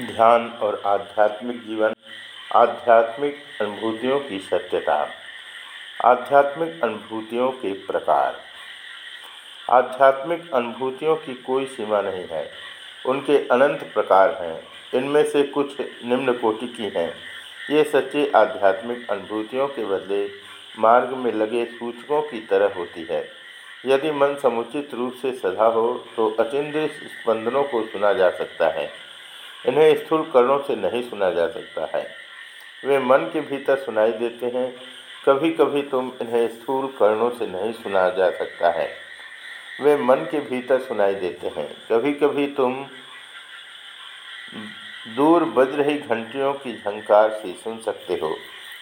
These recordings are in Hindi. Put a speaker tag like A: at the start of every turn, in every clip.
A: ध्यान और आध्यात्मिक जीवन, आध्यात्मिक अनुभूतियों की सत्यता, आध्यात्मिक अनुभूतियों के प्रकार। आध्यात्मिक अनुभूतियों की कोई सीमा नहीं है। उनके अनंत प्रकार हैं। इनमें से कुछ निम्न कोटि की हैं। ये सच्ची आध्यात्मिक अनुभूतियों के बदले मार्ग में लगे सूचकों की तरह होती है। यदि मन समुचित रूप से सदा हो तो अचिंद्य स्पंदनों को सुना जा सकता है। इन्हें स्थूल कर्णों से नहीं सुना जा सकता है। वे मन के भीतर सुनाई देते हैं। कभी कभी तुम इन्हें स्थूल कर्णों से नहीं सुना जा सकता है। वे मन के भीतर सुनाई देते हैं। कभी कभी तुम दूर बज रही घंटियों की झंकार से सुन सकते हो।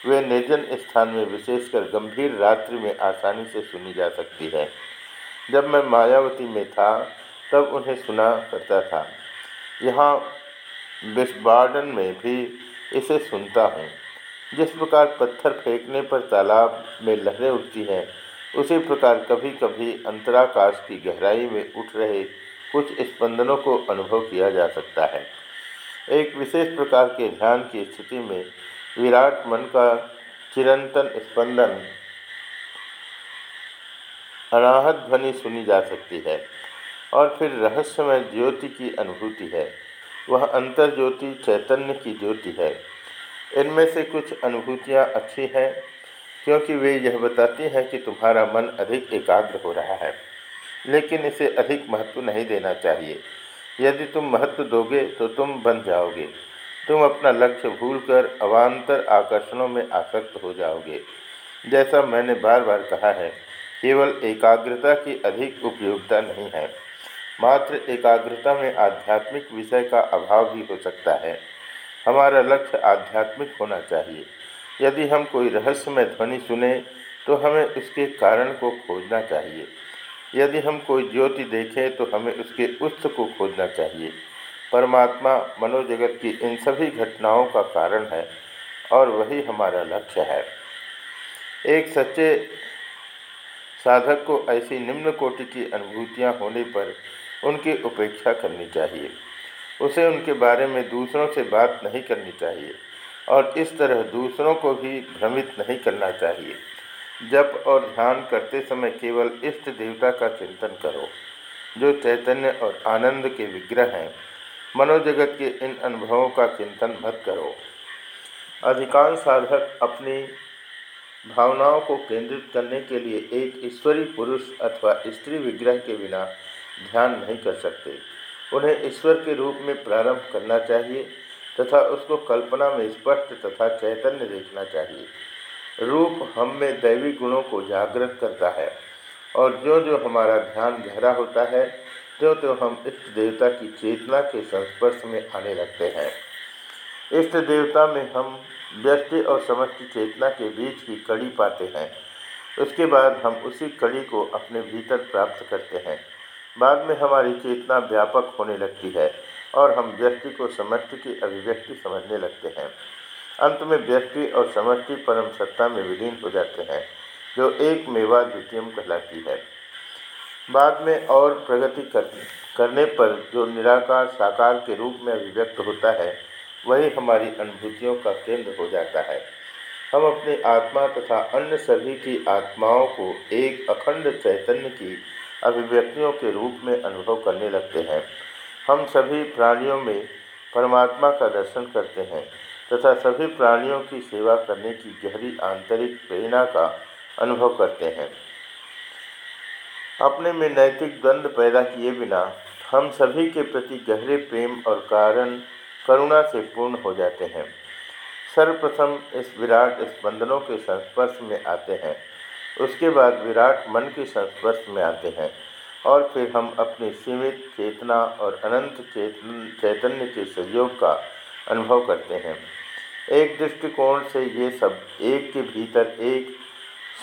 A: वे निर्जन स्थान में विशेषकर गंभीर रात्रि में आसानी से सुनी जा सकती है। जब मैं मायावती में था, तब उन्हें सुना करता था। यहाँ विस्बाडन में भी इसे सुनता हूँ। जिस प्रकार पत्थर फेंकने पर तालाब में लहरें उठती हैं, उसी प्रकार कभी कभी अंतराकाश की गहराई में उठ रहे कुछ स्पंदनों को अनुभव किया जा सकता है। एक विशेष प्रकार के ध्यान की स्थिति में विराट मन का चिरंतन स्पंदन अनाहत ध्वनि सुनी जा सकती है और फिर रहस्यमय ज्योति की अनुभूति है। वह अंतर ज्योति चैतन्य की ज्योति है। इनमें से कुछ अनुभूतियाँ अच्छी हैं, क्योंकि वे यह बताती हैं कि तुम्हारा मन अधिक एकाग्र हो रहा है। लेकिन इसे अधिक महत्व नहीं देना चाहिए। यदि तुम महत्व दोगे तो तुम बन जाओगे। तुम अपना लक्ष्य भूलकर अवान्तर आकर्षणों में आसक्त हो जाओगे। जैसा मैंने बार बार कहा है, केवल एकाग्रता की अधिक उपयोगिता नहीं है। मात्र एकाग्रता में आध्यात्मिक विषय का अभाव भी हो सकता है। हमारा लक्ष्य आध्यात्मिक होना चाहिए। यदि हम कोई रहस्यमय ध्वनि सुने तो हमें उसके कारण को खोजना चाहिए। यदि हम कोई ज्योति देखें तो हमें उसके उत्स को खोजना चाहिए। परमात्मा मनोजगत की इन सभी घटनाओं का कारण है, और वही हमारा लक्ष्य है। एक सच्चे साधक को ऐसी निम्न कोटि की अनुभूतियाँ होने पर उनकी उपेक्षा करनी चाहिए। उसे उनके बारे में दूसरों से बात नहीं करनी चाहिए और इस तरह दूसरों को भी भ्रमित नहीं करना चाहिए। जप और ध्यान करते समय केवल इष्ट देवता का चिंतन करो, जो चैतन्य और आनंद के विग्रह हैं। मनोजगत के इन अनुभवों का चिंतन मत करो। अधिकांश साधक अपनी भावनाओं को केंद्रित करने के लिए एक ईश्वरी पुरुष अथवा स्त्री विग्रह के बिना ध्यान नहीं कर सकते। उन्हें ईश्वर के रूप में प्रारंभ करना चाहिए तथा उसको कल्पना में स्पष्ट तथा चैतन्य देखना चाहिए। रूप हम में दैवी गुणों को जागृत करता है और जो जो हमारा ध्यान गहरा होता है त्यों त्यों हम इष्ट देवता की चेतना के संस्पर्श में आने लगते हैं। इष्ट देवता में हम व्यष्टि और समष्टि चेतना के बीच की कड़ी पाते हैं। उसके बाद हम उसी कड़ी को अपने भीतर प्राप्त करते हैं। बाद में हमारी चेतना व्यापक होने लगती है और हम व्यक्ति को समष्टि की अभिव्यक्ति समझने लगते हैं। अंत में व्यक्ति और समष्टि परम सत्ता में विलीन हो जाते हैं जो एक मेवा द्वितीयम कहलाती है। बाद में और प्रगति कर, करने पर जो निराकार साकार के रूप में अभिव्यक्त होता है वही हमारी अनुभूतियों का केंद्र हो जाता है। हम अपनी आत्मा तथा अन्य सभी की आत्माओं को एक अखंड चैतन्य की अभिव्यक्तियों के रूप में अनुभव करने लगते हैं। हम सभी प्राणियों में परमात्मा का दर्शन करते हैं तथा सभी प्राणियों की सेवा करने की गहरी आंतरिक प्रेरणा का अनुभव करते हैं। अपने में नैतिक द्वंद्व पैदा किए बिना हम सभी के प्रति गहरे प्रेम और कारण करुणा से पूर्ण हो जाते हैं। सर्वप्रथम इस विराट स्पंदनों के संस्पर्श में आते हैं। उसके बाद विराट मन के संस्पर्श में आते हैं और फिर हम अपनी सीमित चेतना और अनंत चेतन, चैतन्य के सहयोग का अनुभव करते हैं। एक दृष्टिकोण से ये सब एक के भीतर एक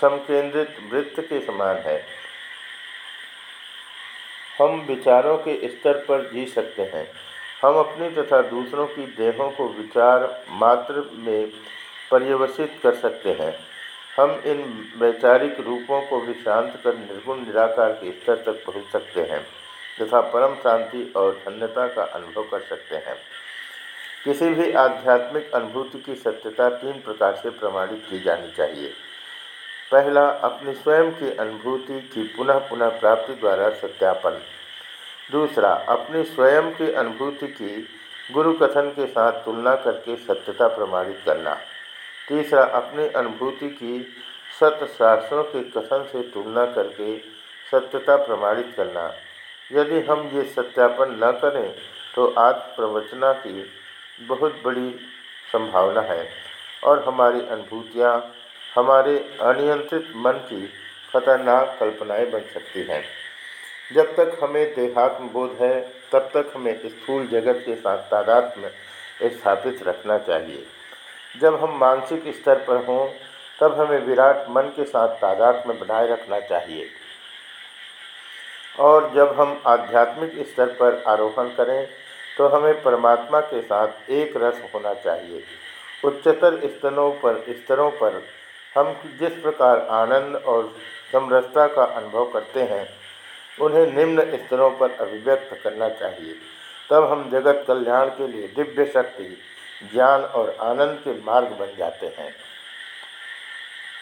A: समकेंद्रित वृत्त के समान है। हम विचारों के स्तर पर जी सकते हैं। हम अपनी तथा दूसरों की देहों को विचार मात्र में पर्यवसित कर सकते हैं। हम इन वैचारिक रूपों को भी शांत कर निर्गुण, निराकार के स्तर तक पहुँच सकते हैं, तथा परम शांति और धन्यता का अनुभव कर सकते हैं। किसी भी आध्यात्मिक अनुभूति की सत्यता तीन प्रकार से प्रमाणित की जानी चाहिए। पहला, अपनी स्वयं की अनुभूति की पुनः पुनः प्राप्ति द्वारा सत्यापन। दूसरा, अपनी स्वयं की अनुभूति की गुरु कथन के साथ तुलना करके सत्यता प्रमाणित करना। तीसरा, अपनी अनुभूति की सत्य शास्त्रों के कथन से तुलना करके सत्यता प्रमाणित करना। यदि हम ये सत्यापन न करें तो आज प्रवचना की बहुत बड़ी संभावना है और हमारी अनुभूतियाँ, हमारे अनियंत्रित मन की खतरनाक कल्पनाएँ बन सकती हैं। जब तक हमें देहात्म बोध है, तब तक हमें स्थूल जगत के साथ तादाद में स्थापित रखना चाहिए। जब हम मानसिक स्तर पर हों, तब हमें विराट मन के साथ तादाद में बनाए रखना चाहिए। और जब हम आध्यात्मिक स्तर पर आरोहण करें तो हमें परमात्मा के साथ एक रस होना चाहिए। उच्चतर स्तरों पर स्तरों पर हम जिस प्रकार आनंद और समरसता का अनुभव करते हैं, उन्हें निम्न स्तरों पर अभिव्यक्त करना चाहिए। तब हम जगत कल्याण के लिए दिव्य शक्ति ज्ञान और आनंद के मार्ग बन जाते हैं।